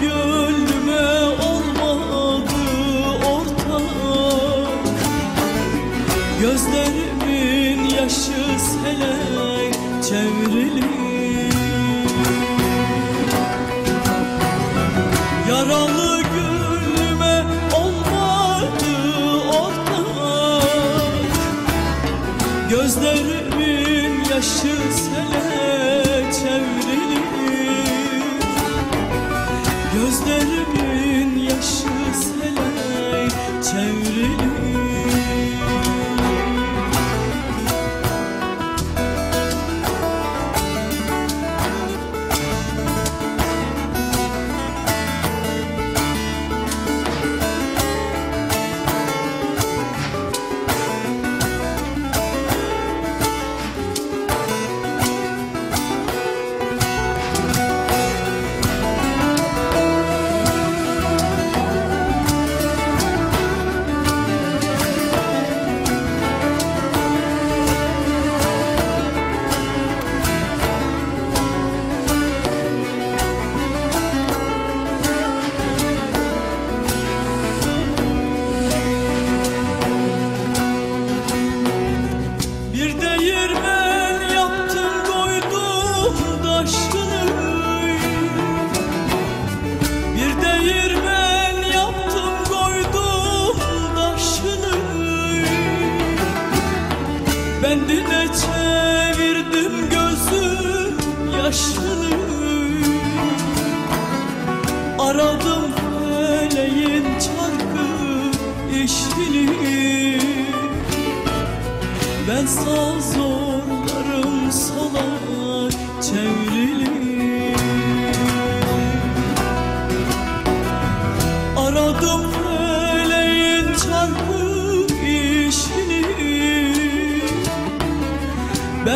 gönlüme olmadı ortak. Gözlerimin yaşı sele çevrilir Yaralı gönlüme olmadı ortak. Gözlerimin yaşı sele aşığı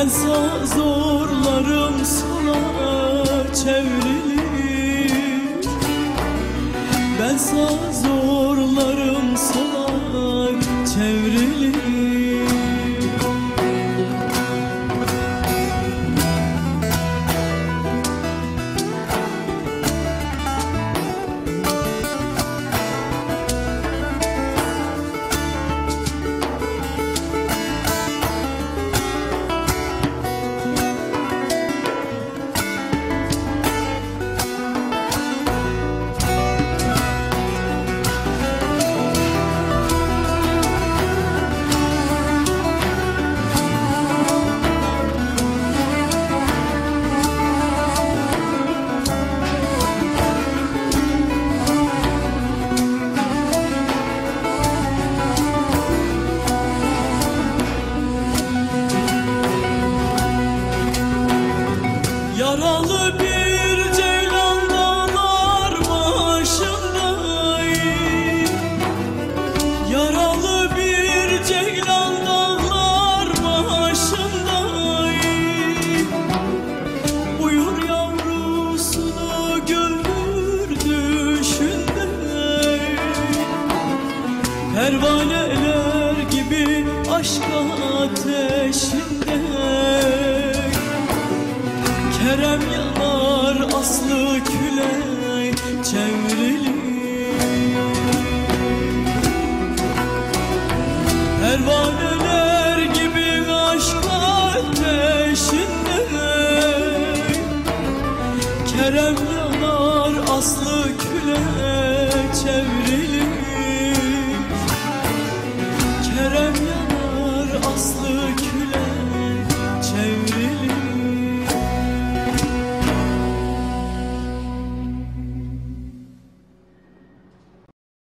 Ben zorlarım sana çevrilir. Ben zorlarım sana çevrilir. aşka ateşinde. Kerem yanar aslı küle çevriliyor Pervaneler gibi aşk ateşinde. Kerem yanar aslı küle çevriliyor You.